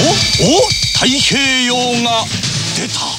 おお太平洋が出た。